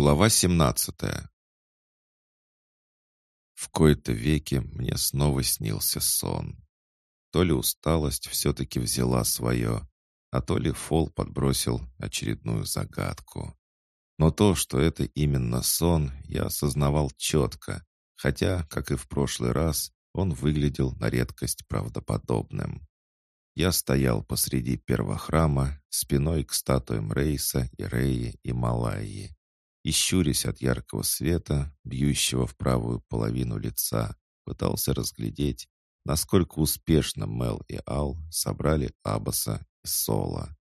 Глава 17 В кои-то веке мне снова снился сон. То ли усталость все-таки взяла свое, а то ли Фол подбросил очередную загадку. Но то, что это именно сон, я осознавал четко, хотя, как и в прошлый раз, он выглядел на редкость правдоподобным. Я стоял посреди первого храма, спиной к статуям Рейса и Реи и Малайи и, щурясь от яркого света, бьющего в правую половину лица, пытался разглядеть, насколько успешно Мел и Ал собрали Абаса и Сола.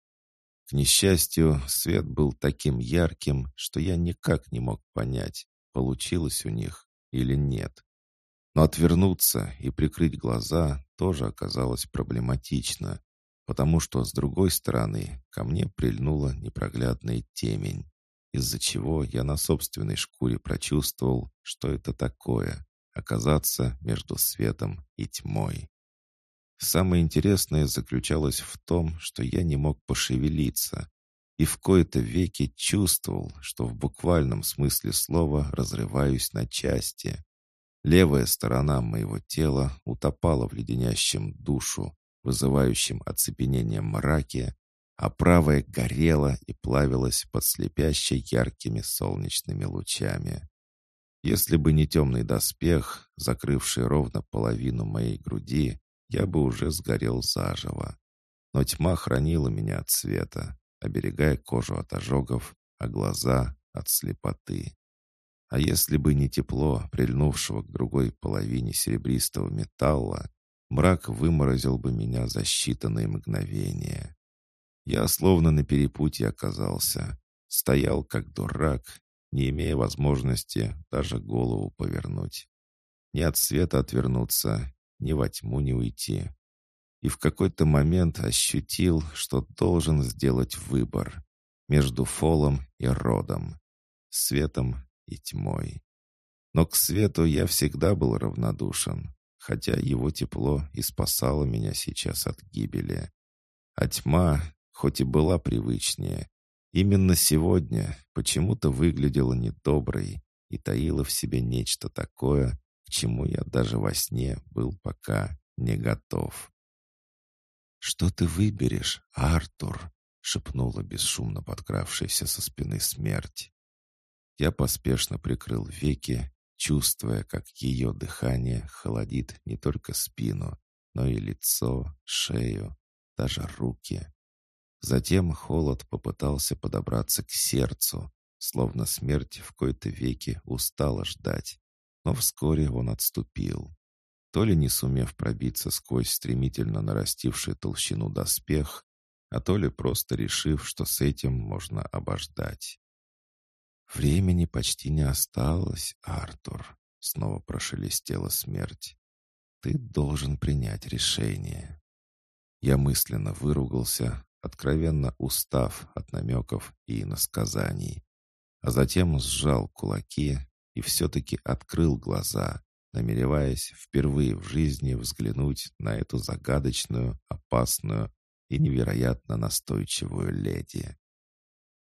К несчастью, свет был таким ярким, что я никак не мог понять, получилось у них или нет. Но отвернуться и прикрыть глаза тоже оказалось проблематично, потому что с другой стороны ко мне прильнула непроглядная темень из-за чего я на собственной шкуре прочувствовал, что это такое — оказаться между светом и тьмой. Самое интересное заключалось в том, что я не мог пошевелиться, и в кои-то веки чувствовал, что в буквальном смысле слова разрываюсь на части. Левая сторона моего тела утопала в леденящем душу, вызывающем оцепенение мраке, а правая горела и плавилась под слепящей яркими солнечными лучами. Если бы не темный доспех, закрывший ровно половину моей груди, я бы уже сгорел заживо. Но тьма хранила меня от света, оберегая кожу от ожогов, а глаза — от слепоты. А если бы не тепло, прильнувшего к другой половине серебристого металла, мрак выморозил бы меня за считанные мгновения. Я словно на перепутье оказался. Стоял как дурак, не имея возможности даже голову повернуть. Ни от света отвернуться, ни во тьму не уйти. И в какой-то момент ощутил, что должен сделать выбор между фолом и родом, светом и тьмой. Но к свету я всегда был равнодушен, хотя его тепло и спасало меня сейчас от гибели. А тьма, хоть и была привычнее, именно сегодня почему-то выглядела недоброй и таила в себе нечто такое, к чему я даже во сне был пока не готов. «Что ты выберешь, Артур?» — шепнула бесшумно подкравшаяся со спины смерть. Я поспешно прикрыл веки, чувствуя, как ее дыхание холодит не только спину, но и лицо, шею, даже руки. Затем холод попытался подобраться к сердцу, словно смерть в кои-то веки устала ждать. Но вскоре он отступил. То ли не сумев пробиться сквозь стремительно нарастивший толщину доспех, а то ли просто решив, что с этим можно обождать. «Времени почти не осталось, Артур», — снова прошелестела смерть. «Ты должен принять решение». Я мысленно выругался, откровенно устав от намеков и иносказаний. А затем сжал кулаки и все-таки открыл глаза, намереваясь впервые в жизни взглянуть на эту загадочную, опасную и невероятно настойчивую леди.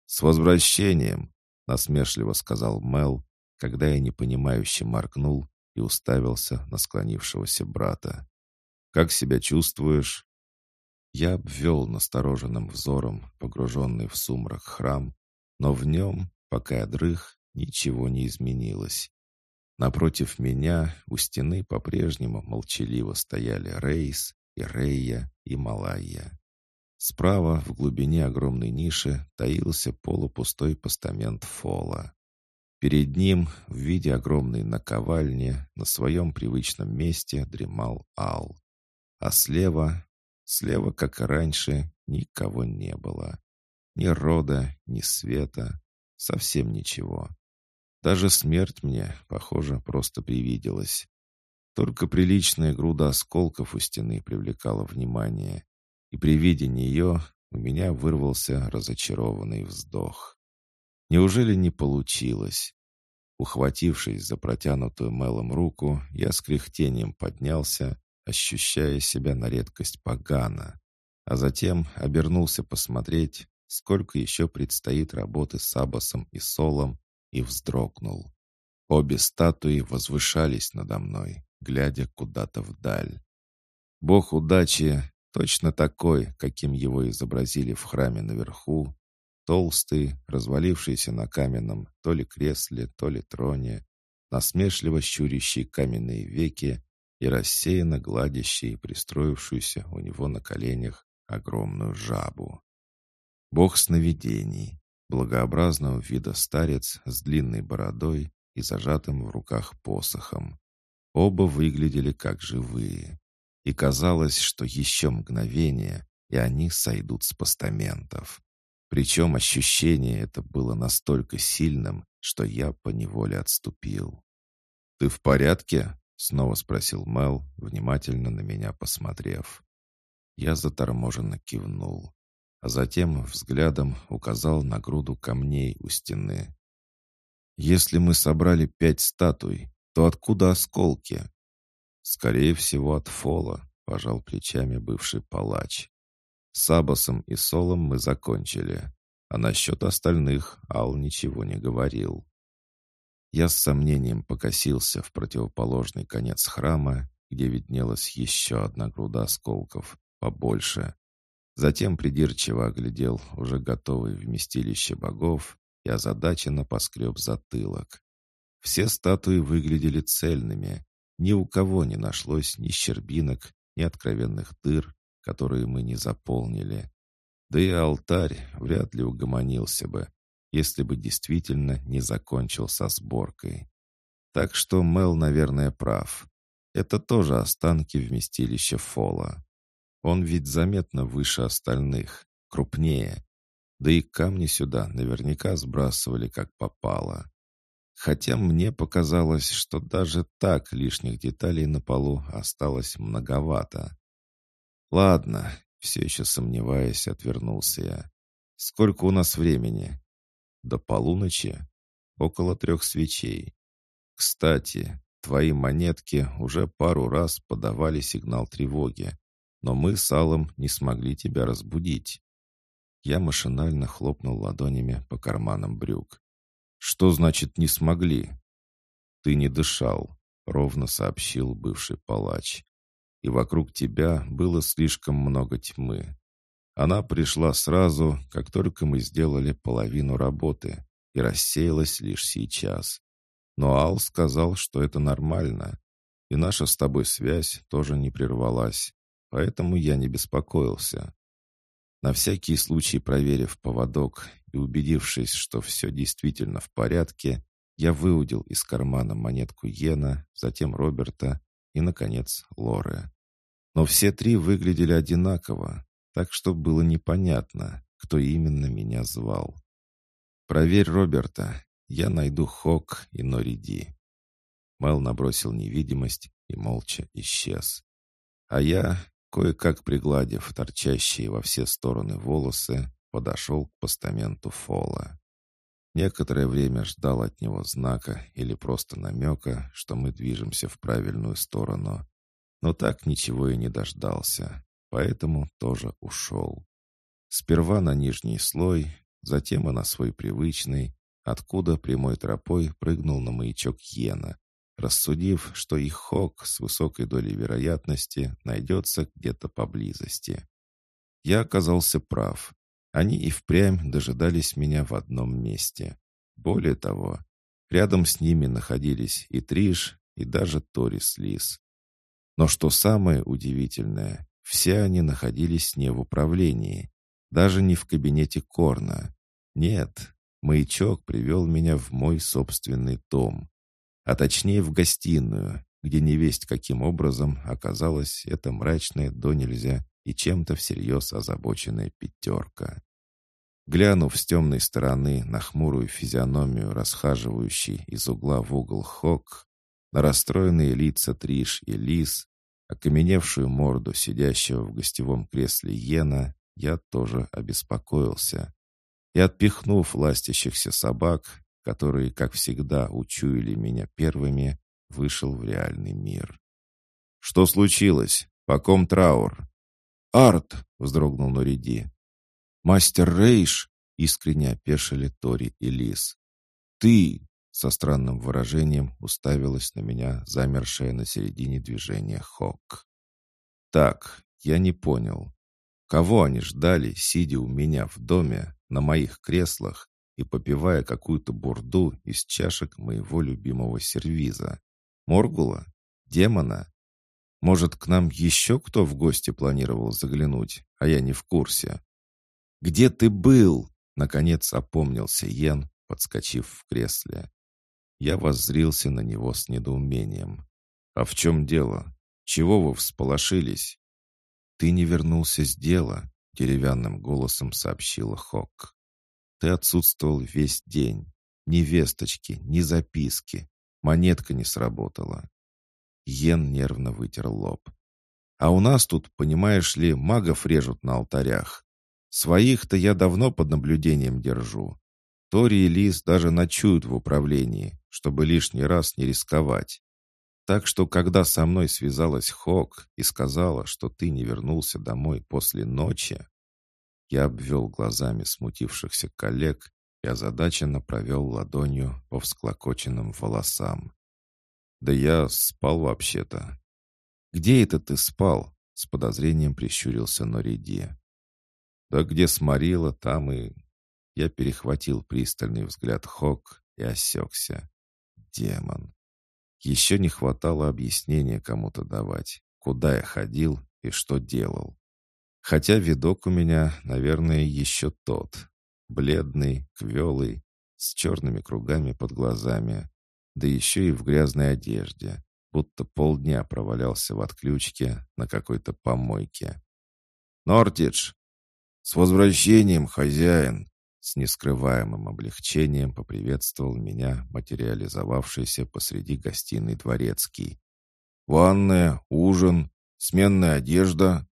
«С возвращением!» — насмешливо сказал Мел, когда я непонимающе моргнул и уставился на склонившегося брата. «Как себя чувствуешь?» Я обвел настороженным взором погруженный в сумрак храм, но в нем, пока я дрых, ничего не изменилось. Напротив меня у стены по-прежнему молчаливо стояли Рейс, и Рейя и Малайя. Справа, в глубине огромной ниши, таился полупустой постамент Фола. Перед ним, в виде огромной наковальни, на своем привычном месте дремал Ал. А слева Слева, как и раньше, никого не было. Ни рода, ни света, совсем ничего. Даже смерть мне, похоже, просто привиделась. Только приличная груда осколков у стены привлекала внимание, и при виде нее у меня вырвался разочарованный вздох. Неужели не получилось? Ухватившись за протянутую Мелом руку, я с кряхтением поднялся ощущая себя на редкость погано, а затем обернулся посмотреть, сколько еще предстоит работы с Абасом и Солом, и вздрогнул. Обе статуи возвышались надо мной, глядя куда-то вдаль. Бог удачи, точно такой, каким его изобразили в храме наверху, толстый, развалившийся на каменном то ли кресле, то ли троне, насмешливо щурящий каменные веки и рассеянно гладящий пристроившуюся у него на коленях огромную жабу. Бог сновидений, благообразного вида старец с длинной бородой и зажатым в руках посохом. Оба выглядели как живые. И казалось, что еще мгновение, и они сойдут с постаментов. Причем ощущение это было настолько сильным, что я поневоле отступил. «Ты в порядке?» — снова спросил Мел, внимательно на меня посмотрев. Я заторможенно кивнул, а затем взглядом указал на груду камней у стены. «Если мы собрали пять статуй, то откуда осколки?» «Скорее всего, от фола», — пожал плечами бывший палач. «С Абасом и Солом мы закончили, а насчет остальных Ал ничего не говорил». Я с сомнением покосился в противоположный конец храма, где виднелась еще одна груда осколков, побольше. Затем придирчиво оглядел уже готовые вместилище богов и озадаченно поскреб затылок. Все статуи выглядели цельными. Ни у кого не нашлось ни щербинок, ни откровенных дыр, которые мы не заполнили. Да и алтарь вряд ли угомонился бы, если бы действительно не закончил со сборкой. Так что Мел, наверное, прав. Это тоже останки вместилища Фола. Он ведь заметно выше остальных, крупнее. Да и камни сюда наверняка сбрасывали как попало. Хотя мне показалось, что даже так лишних деталей на полу осталось многовато. Ладно, все еще сомневаясь, отвернулся я. Сколько у нас времени? До полуночи? Около трех свечей. Кстати, твои монетки уже пару раз подавали сигнал тревоги, но мы с Аллом не смогли тебя разбудить. Я машинально хлопнул ладонями по карманам брюк. «Что значит «не смогли»?» «Ты не дышал», — ровно сообщил бывший палач. «И вокруг тебя было слишком много тьмы. Она пришла сразу, как только мы сделали половину работы, и рассеялась лишь сейчас. Но Ал сказал, что это нормально, и наша с тобой связь тоже не прервалась, поэтому я не беспокоился. На всякий случай проверив поводок и убедившись, что все действительно в порядке, я выудил из кармана монетку Йена, затем Роберта и, наконец, Лоры. Но все три выглядели одинаково, так что было непонятно, кто именно меня звал. «Проверь Роберта, я найду Хок и Нориди». Мэл набросил невидимость и молча исчез. А я, кое-как пригладив торчащие во все стороны волосы, подошел к постаменту Фола. Некоторое время ждал от него знака или просто намека, что мы движемся в правильную сторону, но так ничего и не дождался поэтому тоже ушел. Сперва на нижний слой, затем и на свой привычный, откуда прямой тропой прыгнул на маячок Йена, рассудив, что их хок с высокой долей вероятности найдется где-то поблизости. Я оказался прав. Они и впрямь дожидались меня в одном месте. Более того, рядом с ними находились и Триш, и даже Торис Лис. Но что самое удивительное, все они находились не в управлении, даже не в кабинете Корна. Нет, маячок привел меня в мой собственный дом, а точнее в гостиную, где невесть каким образом оказалась эта мрачная до нельзя и чем-то всерьез озабоченная пятерка. Глянув с темной стороны на хмурую физиономию, расхаживающей из угла в угол Хок, на расстроенные лица Триш и Лис, окаменевшую морду сидящего в гостевом кресле Йена, я тоже обеспокоился. И отпихнув ластящихся собак, которые, как всегда, учуяли меня первыми, вышел в реальный мир. «Что случилось? По ком траур?» «Арт!» — вздрогнул Нориди. «Мастер Рейш!» — искренне опешили Тори и Лис. ты!» Со странным выражением уставилась на меня замершая на середине движения Хок. «Так, я не понял. Кого они ждали, сидя у меня в доме, на моих креслах и попивая какую-то бурду из чашек моего любимого сервиза? Моргула? Демона? Может, к нам еще кто в гости планировал заглянуть, а я не в курсе? «Где ты был?» — наконец опомнился Йен, подскочив в кресле. Я воззрился на него с недоумением. «А в чем дело? Чего вы всполошились?» «Ты не вернулся с дела», — деревянным голосом сообщила Хок. «Ты отсутствовал весь день. Ни весточки, ни записки. Монетка не сработала». Йен нервно вытер лоб. «А у нас тут, понимаешь ли, магов режут на алтарях. Своих-то я давно под наблюдением держу. Тори и Лис даже ночуют в управлении, чтобы лишний раз не рисковать. Так что, когда со мной связалась Хок и сказала, что ты не вернулся домой после ночи, я обвел глазами смутившихся коллег и озадаченно провел ладонью по всклокоченным волосам. «Да я спал вообще-то». «Где это ты спал?» — с подозрением прищурился Нориди. «Да где сморила, там и я перехватил пристальный взгляд Хок и осекся. Демон. Еще не хватало объяснения кому-то давать, куда я ходил и что делал. Хотя видок у меня, наверное, еще тот. Бледный, квелый, с черными кругами под глазами, да еще и в грязной одежде, будто полдня провалялся в отключке на какой-то помойке. «Нортидж!» «С возвращением, хозяин!» С нескрываемым облегчением поприветствовал меня материализовавшийся посреди гостиной дворецкий. «Ванная, ужин, сменная одежда?»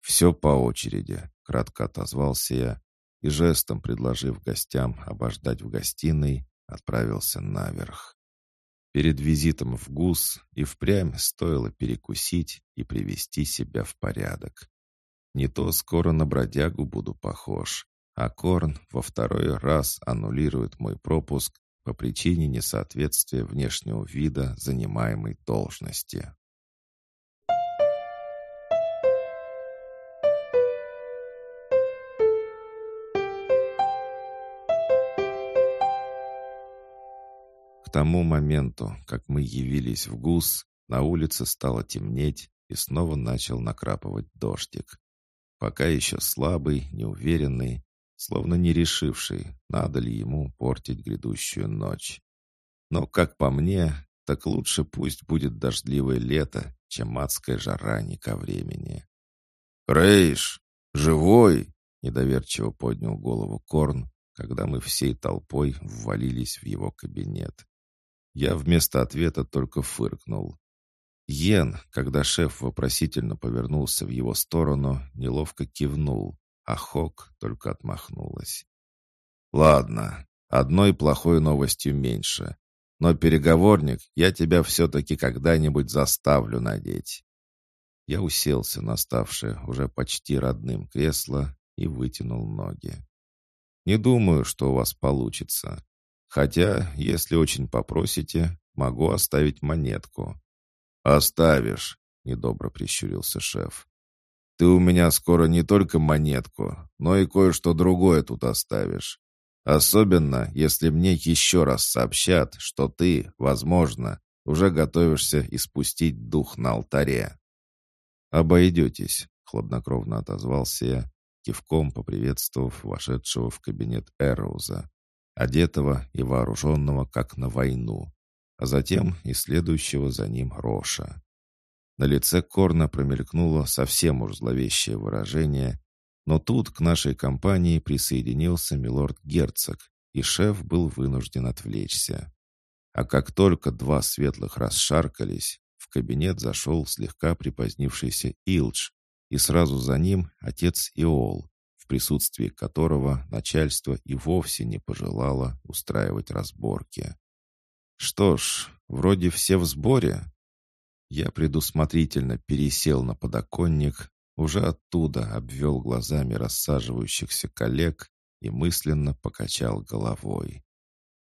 «Все по очереди», — кратко отозвался я и жестом, предложив гостям обождать в гостиной, отправился наверх. Перед визитом в ГУС и впрямь стоило перекусить и привести себя в порядок. Не то скоро на бродягу буду похож, а Корн во второй раз аннулирует мой пропуск по причине несоответствия внешнего вида занимаемой должности. К тому моменту, как мы явились в ГУС, на улице стало темнеть и снова начал накрапывать дождик. Пока еще слабый, неуверенный, словно не решивший, надо ли ему портить грядущую ночь. Но, как по мне, так лучше пусть будет дождливое лето, чем адская жара не ко времени. «Рейш! Живой!» — недоверчиво поднял голову Корн, когда мы всей толпой ввалились в его кабинет. Я вместо ответа только фыркнул. Йен, когда шеф вопросительно повернулся в его сторону, неловко кивнул, а Хок только отмахнулась. «Ладно, одной плохой новостью меньше. Но переговорник я тебя все-таки когда-нибудь заставлю надеть». Я уселся на ставшее уже почти родным кресло и вытянул ноги. «Не думаю, что у вас получится. Хотя, если очень попросите, могу оставить монетку». «Оставишь», — недобро прищурился шеф. Ты у меня скоро не только монетку, но и кое-что другое тут оставишь. Особенно, если мне еще раз сообщат, что ты, возможно, уже готовишься испустить дух на алтаре». «Обойдетесь», — хладнокровно отозвался я, кивком поприветствовав вошедшего в кабинет Эроуза, одетого и вооруженного как на войну, а затем и следующего за ним Роша. На лице Корна промелькнуло совсем уж зловещее выражение, но тут к нашей компании присоединился милорд-герцог, и шеф был вынужден отвлечься. А как только два светлых расшаркались, в кабинет зашел слегка припозднившийся Илдж, и сразу за ним отец Иол, в присутствии которого начальство и вовсе не пожелало устраивать разборки. Что ж, вроде все в сборе, я предусмотрительно пересел на подоконник, уже оттуда обвел глазами рассаживающихся коллег и мысленно покачал головой.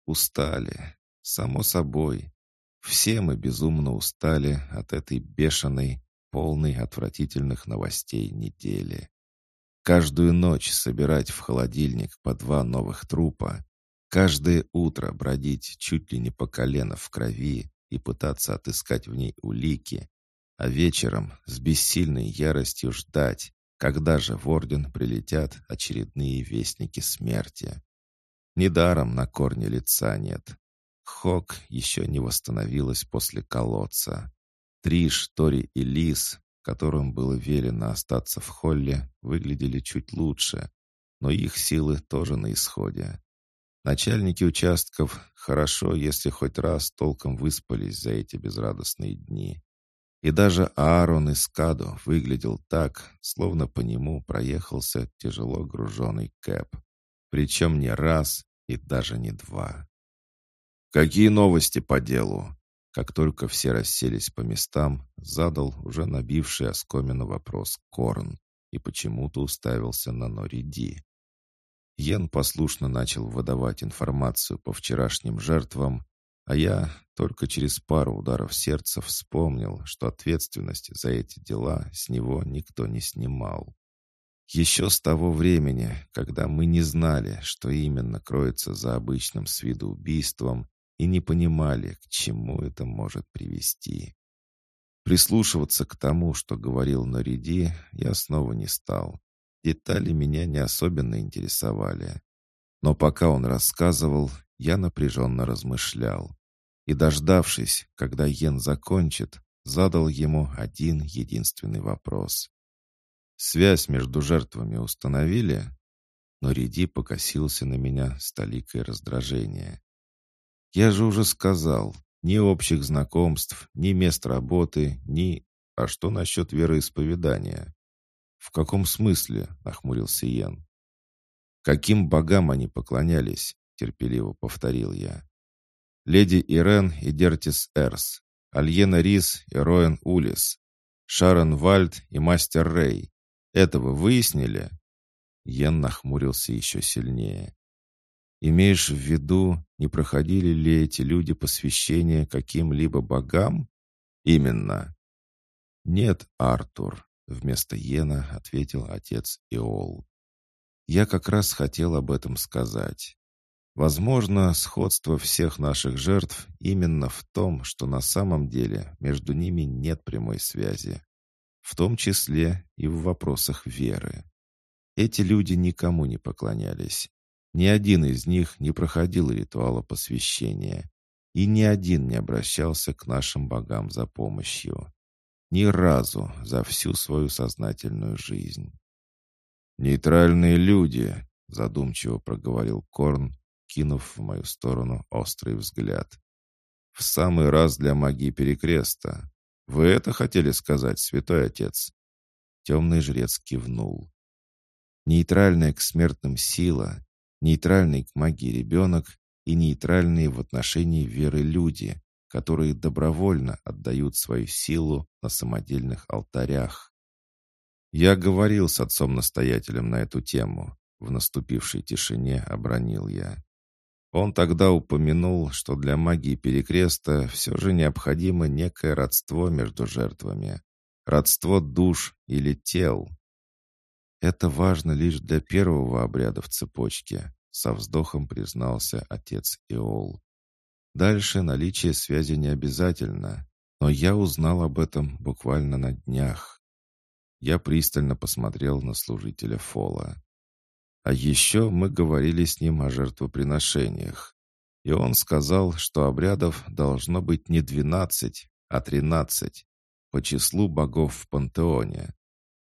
Устали. Само собой. Все мы безумно устали от этой бешеной, полной отвратительных новостей недели. Каждую ночь собирать в холодильник по два новых трупа, каждое утро бродить чуть ли не по колено в крови и пытаться отыскать в ней улики, а вечером с бессильной яростью ждать, когда же в Орден прилетят очередные вестники смерти. Недаром на корне лица нет. Хок еще не восстановилась после колодца. Триш, Тори и Лис, которым было велено остаться в холле, выглядели чуть лучше, но их силы тоже на исходе. Начальники участков хорошо, если хоть раз толком выспались за эти безрадостные дни. И даже Аарон из Кадо выглядел так, словно по нему проехался тяжело груженный кэп. Причем не раз и даже не два. «Какие новости по делу?» Как только все расселись по местам, задал уже набивший оскомину вопрос Корн и почему-то уставился на Нориди. Йен послушно начал выдавать информацию по вчерашним жертвам, а я только через пару ударов сердца вспомнил, что ответственность за эти дела с него никто не снимал. Еще с того времени, когда мы не знали, что именно кроется за обычным с виду убийством, и не понимали, к чему это может привести. Прислушиваться к тому, что говорил Нариди, я снова не стал. Детали меня не особенно интересовали. Но пока он рассказывал, я напряженно размышлял. И, дождавшись, когда Йен закончит, задал ему один единственный вопрос. «Связь между жертвами установили?» Но Риди покосился на меня с толикой раздражения. Я же уже сказал, ни общих знакомств, ни мест работы, ни... А что насчет вероисповедания? В каком смысле? Нахмурился Йен. Каким богам они поклонялись? Терпеливо повторил я. Леди Ирен и Дертис Эрс, Альена Рис и Роэн Улис, Шарон Вальд и Мастер Рэй. Этого выяснили? Йен нахмурился еще сильнее. Имеешь в виду, не проходили ли эти люди посвящение каким-либо богам? Именно. Нет, Артур, вместо Йена ответил отец Иол. Я как раз хотел об этом сказать. Возможно, сходство всех наших жертв именно в том, что на самом деле между ними нет прямой связи, в том числе и в вопросах веры. Эти люди никому не поклонялись, ни один из них не проходил ритуала посвящения, и ни один не обращался к нашим богам за помощью. Ни разу за всю свою сознательную жизнь. «Нейтральные люди», — задумчиво проговорил Корн, кинув в мою сторону острый взгляд. «В самый раз для магии Перекреста. Вы это хотели сказать, святой отец?» Темный жрец кивнул. Нейтральная к смертным сила нейтральный к магии ребенок и нейтральные в отношении веры люди, которые добровольно отдают свою силу на самодельных алтарях. Я говорил с отцом-настоятелем на эту тему. В наступившей тишине обронил я. Он тогда упомянул, что для магии Перекреста все же необходимо некое родство между жертвами. Родство душ или тел, это важно лишь для первого обряда в цепочке, со вздохом признался отец Иол. Дальше наличие связи не обязательно, но я узнал об этом буквально на днях. Я пристально посмотрел на служителя Фола. А еще мы говорили с ним о жертвоприношениях. И он сказал, что обрядов должно быть не двенадцать, а тринадцать, по числу богов в пантеоне.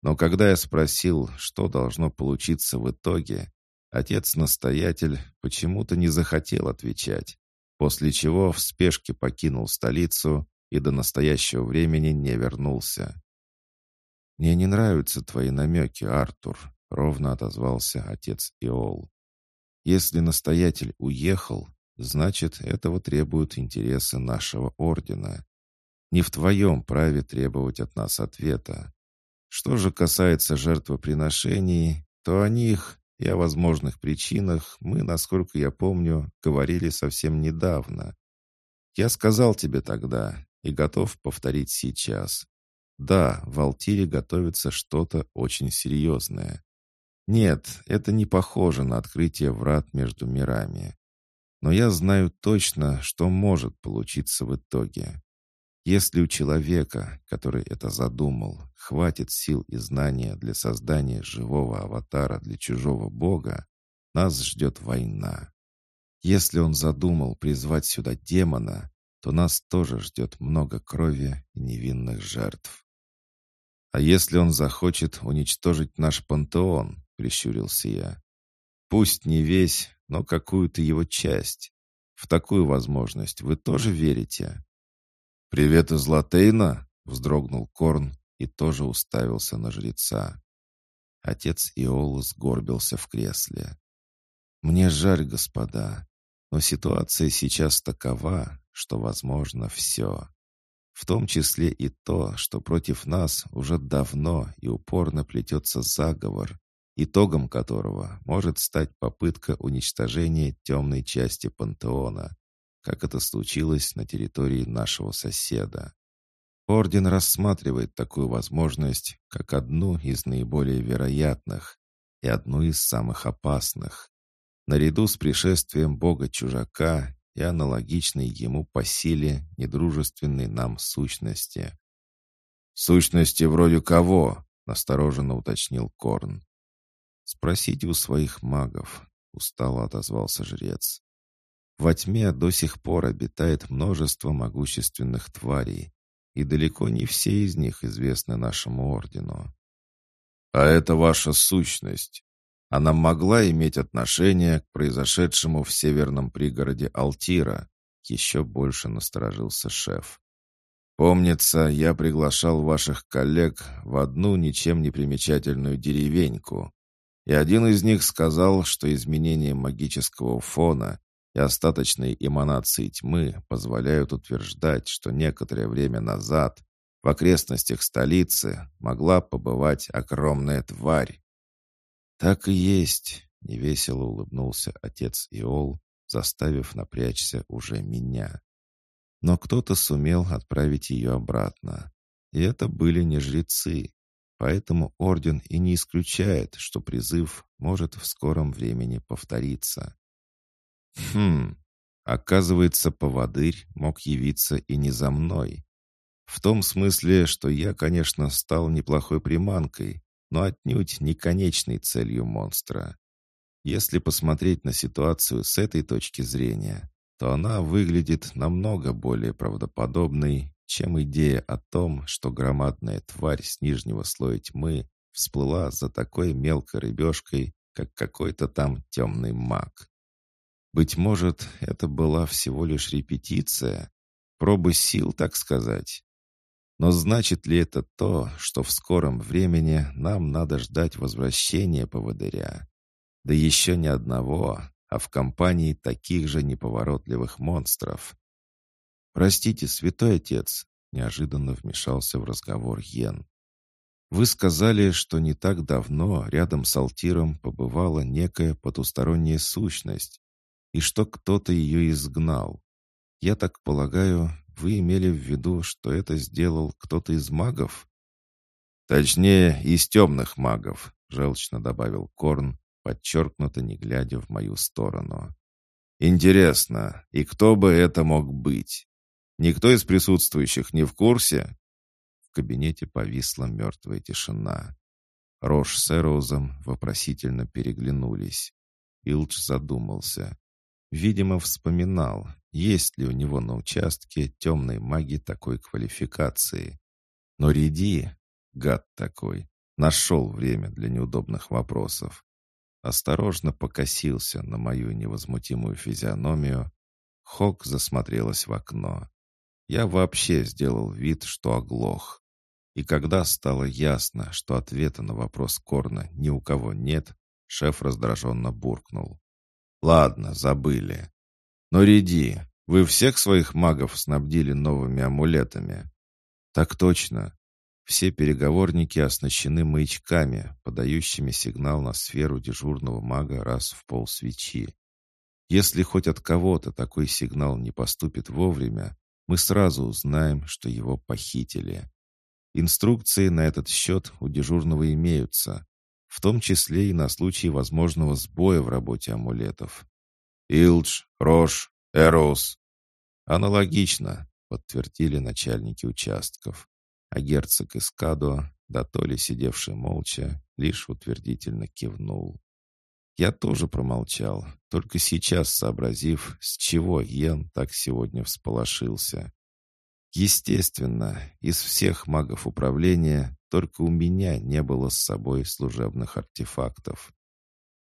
Но когда я спросил, что должно получиться в итоге, отец-настоятель почему-то не захотел отвечать, после чего в спешке покинул столицу и до настоящего времени не вернулся. «Мне не нравятся твои намеки, Артур», — ровно отозвался отец Иол. «Если настоятель уехал, значит, этого требуют интересы нашего ордена. Не в твоем праве требовать от нас ответа. Что же касается жертвоприношений, то о них, и о возможных причинах мы, насколько я помню, говорили совсем недавно. Я сказал тебе тогда и готов повторить сейчас. Да, в Алтире готовится что-то очень серьезное. Нет, это не похоже на открытие врат между мирами. Но я знаю точно, что может получиться в итоге. Если у человека, который это задумал, хватит сил и знания для создания живого аватара для чужого бога, нас ждет война. Если он задумал призвать сюда демона, то нас тоже ждет много крови и невинных жертв. «А если он захочет уничтожить наш пантеон?» — прищурился я. «Пусть не весь, но какую-то его часть. В такую возможность вы тоже верите?» «Привет из Латейна!» — вздрогнул Корн и тоже уставился на жреца. Отец Иолу сгорбился в кресле. «Мне жаль, господа, но ситуация сейчас такова, что возможно все в том числе и то, что против нас уже давно и упорно плетется заговор, итогом которого может стать попытка уничтожения темной части пантеона, как это случилось на территории нашего соседа. Орден рассматривает такую возможность как одну из наиболее вероятных и одну из самых опасных. Наряду с пришествием бога-чужака и аналогичной ему по силе недружественной нам сущности. «Сущности вроде кого?» — настороженно уточнил Корн. «Спросите у своих магов», — устало отозвался жрец. «Во тьме до сих пор обитает множество могущественных тварей, и далеко не все из них известны нашему ордену». «А это ваша сущность. Она могла иметь отношение к произошедшему в северном пригороде Алтира. Еще больше насторожился шеф. Помнится, я приглашал ваших коллег в одну ничем не примечательную деревеньку. И один из них сказал, что изменение магического фона и остаточные эманации тьмы позволяют утверждать, что некоторое время назад в окрестностях столицы могла побывать огромная тварь. «Так и есть», — невесело улыбнулся отец Иол, заставив напрячься уже меня. Но кто-то сумел отправить ее обратно. И это были не жрецы. Поэтому орден и не исключает, что призыв может в скором времени повториться. Хм, оказывается, поводырь мог явиться и не за мной. В том смысле, что я, конечно, стал неплохой приманкой, но отнюдь не конечной целью монстра. Если посмотреть на ситуацию с этой точки зрения, то она выглядит намного более правдоподобной, чем идея о том, что громадная тварь с нижнего слоя тьмы всплыла за такой мелкой рыбешкой, как какой-то там темный маг. Быть может, это была всего лишь репетиция, проба сил, так сказать. Но значит ли это то, что в скором времени нам надо ждать возвращения поводыря? Да еще не одного, а в компании таких же неповоротливых монстров. «Простите, святой отец», — неожиданно вмешался в разговор Йен. «Вы сказали, что не так давно рядом с Алтиром побывала некая потусторонняя сущность, и что кто-то ее изгнал. Я так полагаю, вы имели в виду, что это сделал кто-то из магов? Точнее, из темных магов, желчно добавил Корн, подчеркнуто не глядя в мою сторону. Интересно, и кто бы это мог быть? Никто из присутствующих не в курсе? В кабинете повисла мертвая тишина. Рош с Эроузом вопросительно переглянулись. Илдж задумался. Видимо, вспоминал, есть ли у него на участке темной маги такой квалификации. Но Риди, гад такой, нашел время для неудобных вопросов. Осторожно покосился на мою невозмутимую физиономию. Хок засмотрелась в окно. Я вообще сделал вид, что оглох. И когда стало ясно, что ответа на вопрос Корна ни у кого нет, шеф раздраженно буркнул. «Ладно, забыли. Но, Риди, вы всех своих магов снабдили новыми амулетами?» «Так точно. Все переговорники оснащены маячками, подающими сигнал на сферу дежурного мага раз в пол свечи. Если хоть от кого-то такой сигнал не поступит вовремя, мы сразу узнаем, что его похитили. Инструкции на этот счет у дежурного имеются, в том числе и на случай возможного сбоя в работе амулетов. «Илдж, Рош, Эроус». «Аналогично», — подтвердили начальники участков а герцог Искадо, да то ли сидевший молча, лишь утвердительно кивнул. Я тоже промолчал, только сейчас сообразив, с чего Йен так сегодня всполошился. Естественно, из всех магов управления только у меня не было с собой служебных артефактов.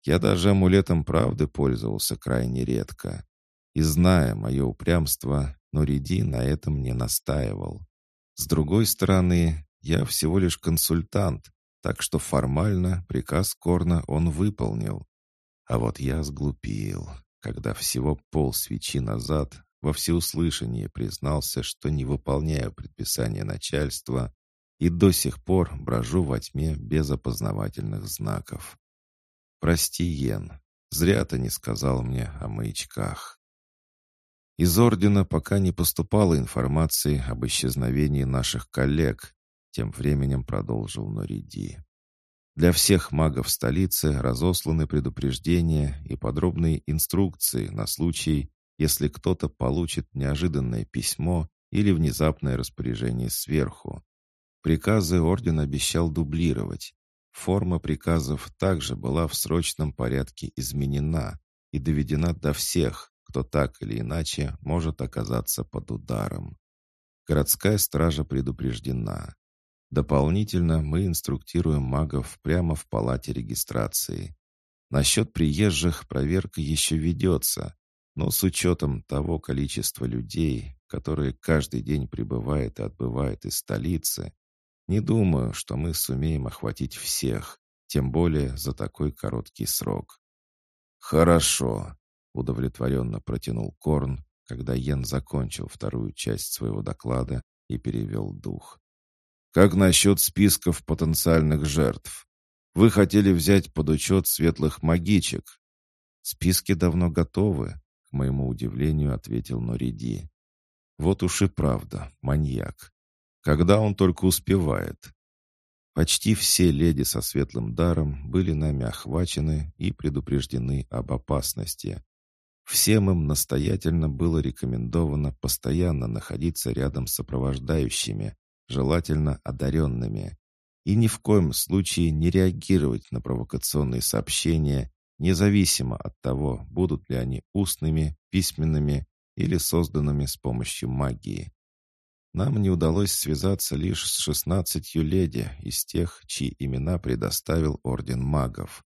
Я даже амулетом правды пользовался крайне редко. И зная мое упрямство, Нориди на этом не настаивал. С другой стороны, я всего лишь консультант, так что формально приказ Корна он выполнил. А вот я сглупил, когда всего пол свечи назад во всеуслышание признался, что не выполняю предписания начальства и до сих пор брожу во тьме без опознавательных знаков. «Прости, Йен, зря ты не сказал мне о маячках». Из Ордена пока не поступало информации об исчезновении наших коллег, тем временем продолжил Нориди. Для всех магов столицы разосланы предупреждения и подробные инструкции на случай, если кто-то получит неожиданное письмо или внезапное распоряжение сверху. Приказы Орден обещал дублировать. Форма приказов также была в срочном порядке изменена и доведена до всех, кто так или иначе может оказаться под ударом. Городская стража предупреждена. Дополнительно мы инструктируем магов прямо в палате регистрации. Насчет приезжих проверка еще ведется, но с учетом того количества людей, которые каждый день прибывает и отбывает из столицы, не думаю, что мы сумеем охватить всех, тем более за такой короткий срок. «Хорошо удовлетворенно протянул Корн, когда Йен закончил вторую часть своего доклада и перевел дух. «Как насчет списков потенциальных жертв? Вы хотели взять под учет светлых магичек?» «Списки давно готовы», — к моему удивлению ответил Нориди. «Вот уж и правда, маньяк. Когда он только успевает?» Почти все леди со светлым даром были нами охвачены и предупреждены об опасности, Всем им настоятельно было рекомендовано постоянно находиться рядом с сопровождающими, желательно одаренными, и ни в коем случае не реагировать на провокационные сообщения, независимо от того, будут ли они устными, письменными или созданными с помощью магии. Нам не удалось связаться лишь с шестнадцатью леди из тех, чьи имена предоставил Орден Магов.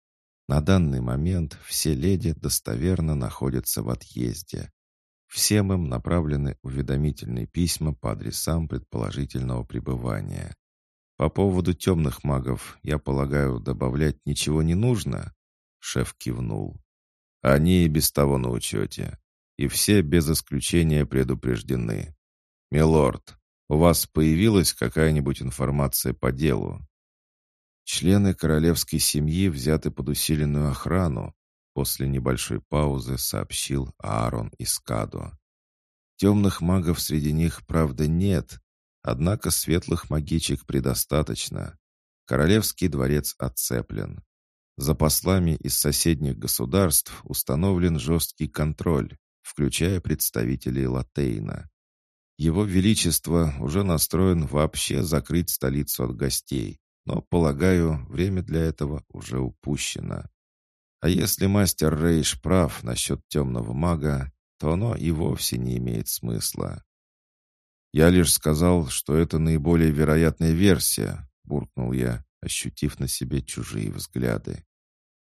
На данный момент все леди достоверно находятся в отъезде. Всем им направлены уведомительные письма по адресам предположительного пребывания. По поводу темных магов, я полагаю, добавлять ничего не нужно?» Шеф кивнул. «Они и без того на учете. И все без исключения предупреждены. Милорд, у вас появилась какая-нибудь информация по делу?» Члены королевской семьи взяты под усиленную охрану, после небольшой паузы сообщил Аарон Искадо. Темных магов среди них, правда, нет, однако светлых магичек предостаточно. Королевский дворец отцеплен. За послами из соседних государств установлен жесткий контроль, включая представителей Латейна. Его Величество уже настроен вообще закрыть столицу от гостей, но, полагаю, время для этого уже упущено. А если мастер Рейш прав насчет темного мага, то оно и вовсе не имеет смысла. «Я лишь сказал, что это наиболее вероятная версия», — буркнул я, ощутив на себе чужие взгляды.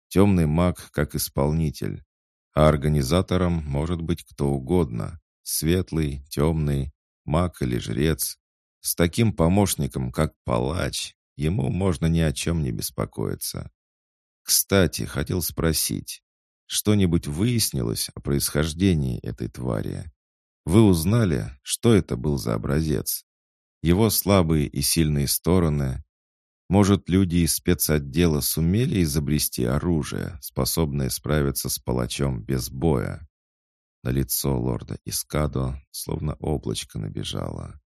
«Темный маг как исполнитель, а организатором может быть кто угодно. Светлый, темный, маг или жрец. С таким помощником, как палач, Ему можно ни о чем не беспокоиться. Кстати, хотел спросить, что-нибудь выяснилось о происхождении этой твари? Вы узнали, что это был за образец? Его слабые и сильные стороны. Может, люди из спецотдела сумели изобрести оружие, способное справиться с палачом без боя? На лицо лорда Искадо словно облачко набежало.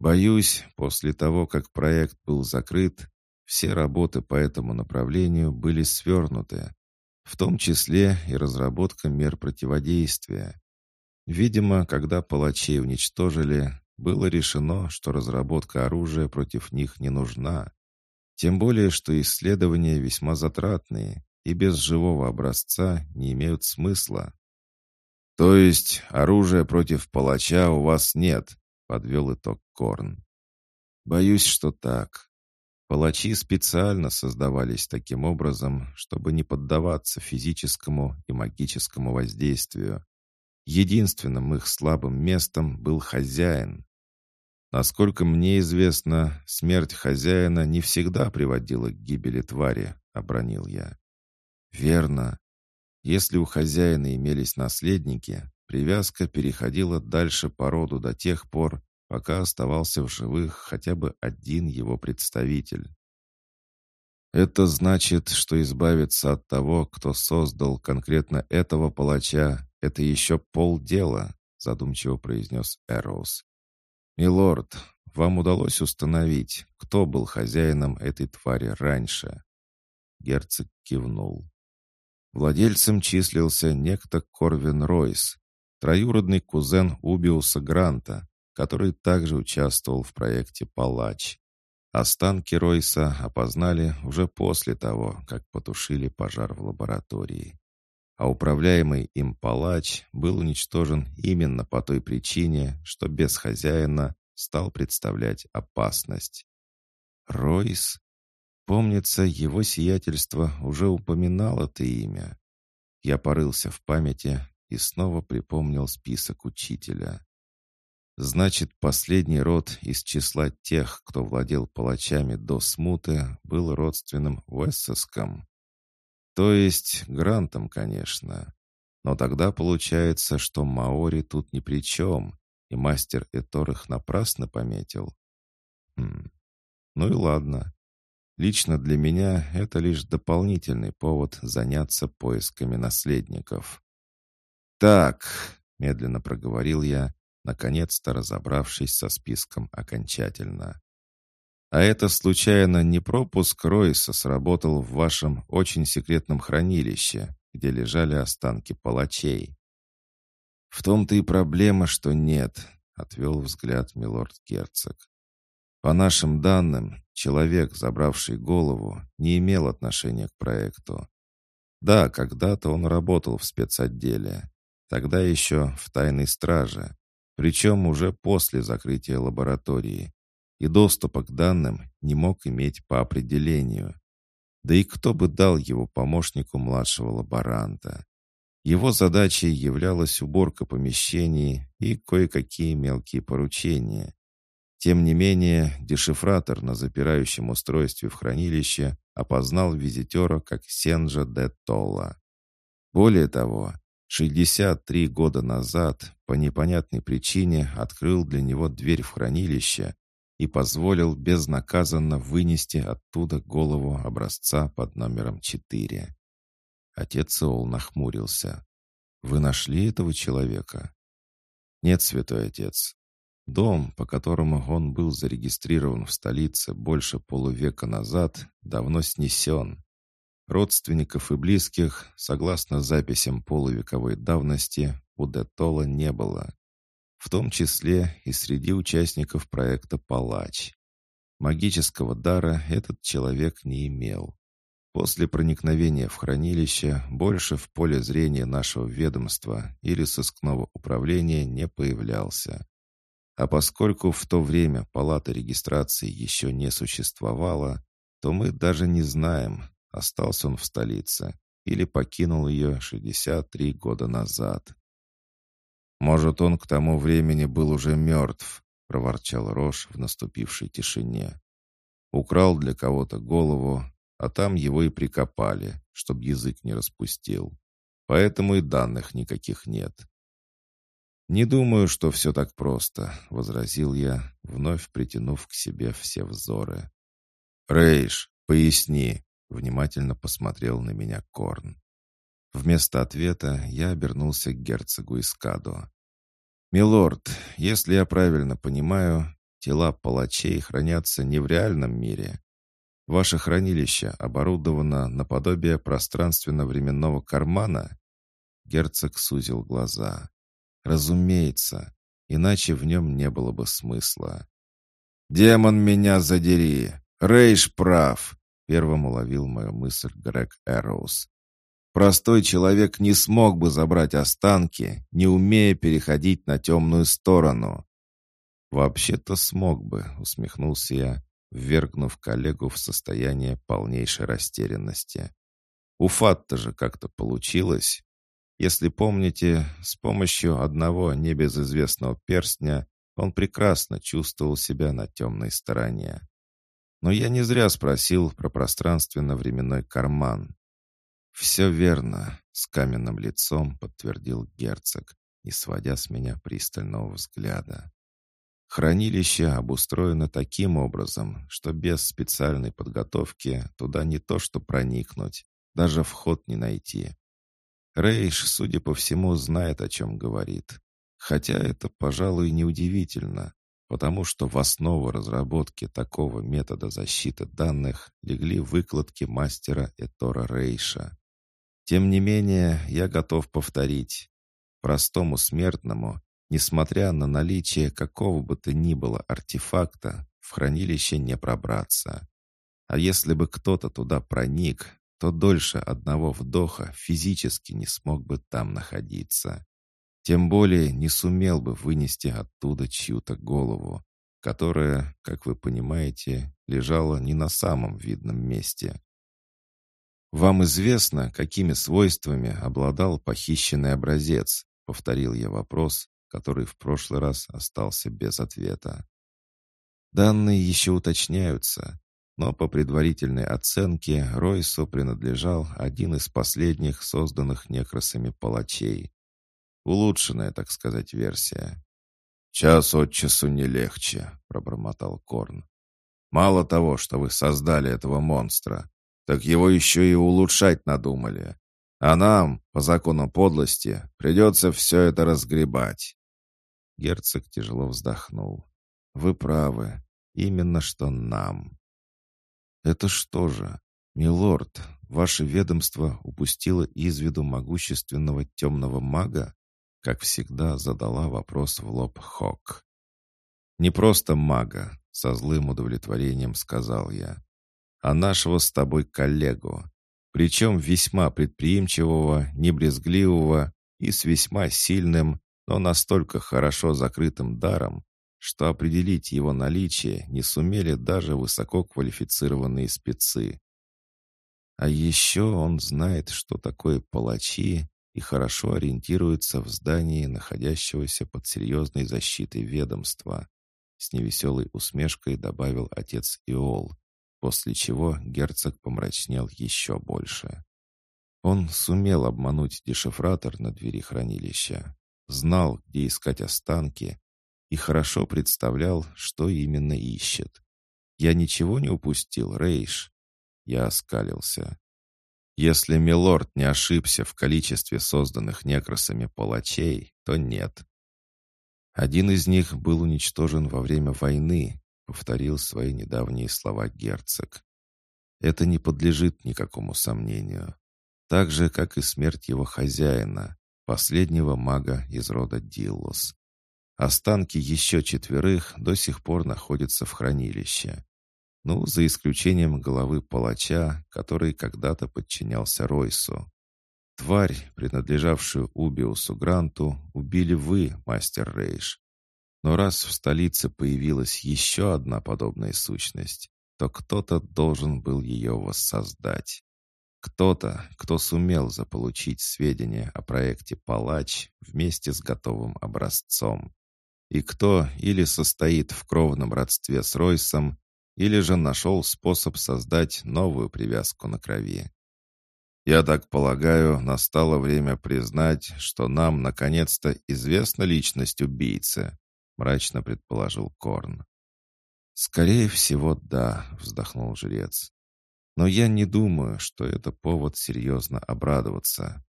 Боюсь, после того, как проект был закрыт, все работы по этому направлению были свернуты, в том числе и разработка мер противодействия. Видимо, когда палачей уничтожили, было решено, что разработка оружия против них не нужна. Тем более, что исследования весьма затратные и без живого образца не имеют смысла. «То есть оружия против палача у вас нет?» — подвел итог Корн. «Боюсь, что так. Палачи специально создавались таким образом, чтобы не поддаваться физическому и магическому воздействию. Единственным их слабым местом был хозяин. Насколько мне известно, смерть хозяина не всегда приводила к гибели твари, обронил я. Верно. Если у хозяина имелись наследники, привязка переходила дальше по роду до тех пор, пока оставался в живых хотя бы один его представитель. Это значит, что избавиться от того, кто создал конкретно этого палача, это еще полдела, задумчиво произнес Эроуз. «Милорд, вам удалось установить, кто был хозяином этой твари раньше?» Герцог кивнул. Владельцем числился некто Корвин Ройс, троюродный кузен Убиуса Гранта, который также участвовал в проекте «Палач». Останки Ройса опознали уже после того, как потушили пожар в лаборатории. А управляемый им палач был уничтожен именно по той причине, что без хозяина стал представлять опасность. Ройс? Помнится, его сиятельство уже упоминал это имя. Я порылся в памяти и снова припомнил список учителя. Значит, последний род из числа тех, кто владел палачами до смуты, был родственным Уэссеском. То есть Грантом, конечно. Но тогда получается, что Маори тут ни при чем, и мастер Этор их напрасно пометил. Хм. Ну и ладно. Лично для меня это лишь дополнительный повод заняться поисками наследников. «Так», — медленно проговорил я, наконец-то разобравшись со списком окончательно. «А это, случайно, не пропуск Ройса сработал в вашем очень секретном хранилище, где лежали останки палачей?» «В том-то и проблема, что нет», — отвел взгляд милорд-герцог. «По нашим данным, человек, забравший голову, не имел отношения к проекту. Да, когда-то он работал в спецотделе, тогда еще в тайной страже, причем уже после закрытия лаборатории, и доступа к данным не мог иметь по определению. Да и кто бы дал его помощнику младшего лаборанта? Его задачей являлась уборка помещений и кое-какие мелкие поручения. Тем не менее, дешифратор на запирающем устройстве в хранилище опознал визитера как Сенджа де Толла. Более того, 63 года назад по непонятной причине открыл для него дверь в хранилище и позволил безнаказанно вынести оттуда голову образца под номером 4. Отец Иол нахмурился. «Вы нашли этого человека?» «Нет, святой отец. Дом, по которому он был зарегистрирован в столице больше полувека назад, давно снесен. Родственников и близких, согласно записям полувековой давности, у Детола не было. В том числе и среди участников проекта «Палач». Магического дара этот человек не имел. После проникновения в хранилище больше в поле зрения нашего ведомства или сыскного управления не появлялся. А поскольку в то время палата регистрации еще не существовала, то мы даже не знаем, остался он в столице или покинул ее 63 года назад. «Может, он к тому времени был уже мертв», — проворчал Рош в наступившей тишине. «Украл для кого-то голову, а там его и прикопали, чтобы язык не распустил. Поэтому и данных никаких нет». «Не думаю, что все так просто», — возразил я, вновь притянув к себе все взоры. «Рейш, поясни», — внимательно посмотрел на меня Корн. Вместо ответа я обернулся к герцогу Искаду. «Милорд, если я правильно понимаю, тела палачей хранятся не в реальном мире. Ваше хранилище оборудовано наподобие пространственно-временного кармана?» Герцог сузил глаза. Разумеется, иначе в нем не было бы смысла. «Демон меня задери! Рейш прав!» Первым уловил мою мысль Грег Эроуз. Простой человек не смог бы забрать останки, не умея переходить на темную сторону. «Вообще-то смог бы», — усмехнулся я, ввергнув коллегу в состояние полнейшей растерянности. «У Фатта же как-то получилось. Если помните, с помощью одного небезызвестного перстня он прекрасно чувствовал себя на темной стороне. Но я не зря спросил про пространственно-временной карман. «Все верно», — с каменным лицом подтвердил герцог, не сводя с меня пристального взгляда. Хранилище обустроено таким образом, что без специальной подготовки туда не то что проникнуть, даже вход не найти. Рейш, судя по всему, знает, о чем говорит. Хотя это, пожалуй, неудивительно, потому что в основу разработки такого метода защиты данных легли выкладки мастера Этора Рейша. Тем не менее, я готов повторить. Простому смертному, несмотря на наличие какого бы то ни было артефакта, в хранилище не пробраться. А если бы кто-то туда проник, то дольше одного вдоха физически не смог бы там находиться. Тем более не сумел бы вынести оттуда чью-то голову, которая, как вы понимаете, лежала не на самом видном месте. «Вам известно, какими свойствами обладал похищенный образец?» — повторил я вопрос, который в прошлый раз остался без ответа. Данные еще уточняются, но по предварительной оценке Ройсу принадлежал один из последних созданных некросами палачей. Улучшенная, так сказать, версия. «Час от часу не легче», — пробормотал Корн. «Мало того, что вы создали этого монстра, так его еще и улучшать надумали. А нам, по закону подлости, придется все это разгребать». Герцог тяжело вздохнул. «Вы правы. Именно что нам». «Это что же, милорд, ваше ведомство упустило из виду могущественного темного мага?» Как всегда задала вопрос в лоб Хок. «Не просто мага», — со злым удовлетворением сказал я, «а нашего с тобой коллегу, причем весьма предприимчивого, небрезгливого и с весьма сильным, но настолько хорошо закрытым даром, что определить его наличие не сумели даже высококвалифицированные спецы. А еще он знает, что такое палачи, и хорошо ориентируется в здании, находящегося под серьезной защитой ведомства. С невеселой усмешкой добавил отец Иол, после чего герцог помрачнел еще больше. Он сумел обмануть дешифратор на двери хранилища, знал, где искать останки и хорошо представлял, что именно ищет. «Я ничего не упустил, Рейш?» Я оскалился. Если Милорд не ошибся в количестве созданных некросами палачей, то нет. Один из них был уничтожен во время войны, повторил свои недавние слова герцог. Это не подлежит никакому сомнению. Так же, как и смерть его хозяина, последнего мага из рода Диллус. Останки еще четверых до сих пор находятся в хранилище. Ну, за исключением головы палача, который когда-то подчинялся Ройсу. Тварь, принадлежавшую Убиусу Гранту, убили вы, мастер Рейш. Но раз в столице появилась еще одна подобная сущность, то кто-то должен был ее воссоздать. Кто-то, кто сумел заполучить сведения о проекте «Палач» вместе с готовым образцом и кто или состоит в кровном родстве с Ройсом, или же нашел способ создать новую привязку на крови. «Я так полагаю, настало время признать, что нам наконец-то известна личность убийцы», мрачно предположил Корн. «Скорее всего, да», — вздохнул жрец. «Но я не думаю, что это повод серьезно обрадоваться».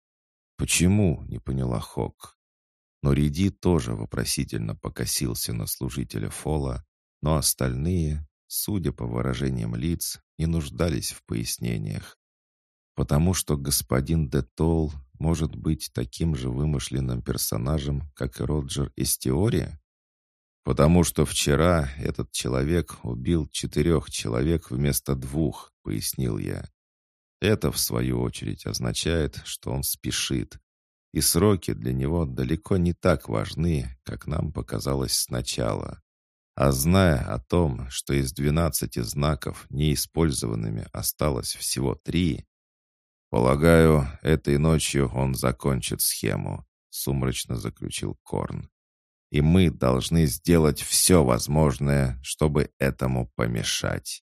«Почему?» — не поняла Хок. Но Риди тоже вопросительно покосился на служителя Фола, но остальные, судя по выражениям лиц, не нуждались в пояснениях. Потому что господин Детол может быть таким же вымышленным персонажем, как и Роджер из теории? Потому что вчера этот человек убил четырех человек вместо двух, пояснил я. Это, в свою очередь, означает, что он спешит. И сроки для него далеко не так важны, как нам показалось сначала. А зная о том, что из двенадцати знаков неиспользованными осталось всего три, «Полагаю, этой ночью он закончит схему», — сумрачно заключил Корн. «И мы должны сделать все возможное, чтобы этому помешать».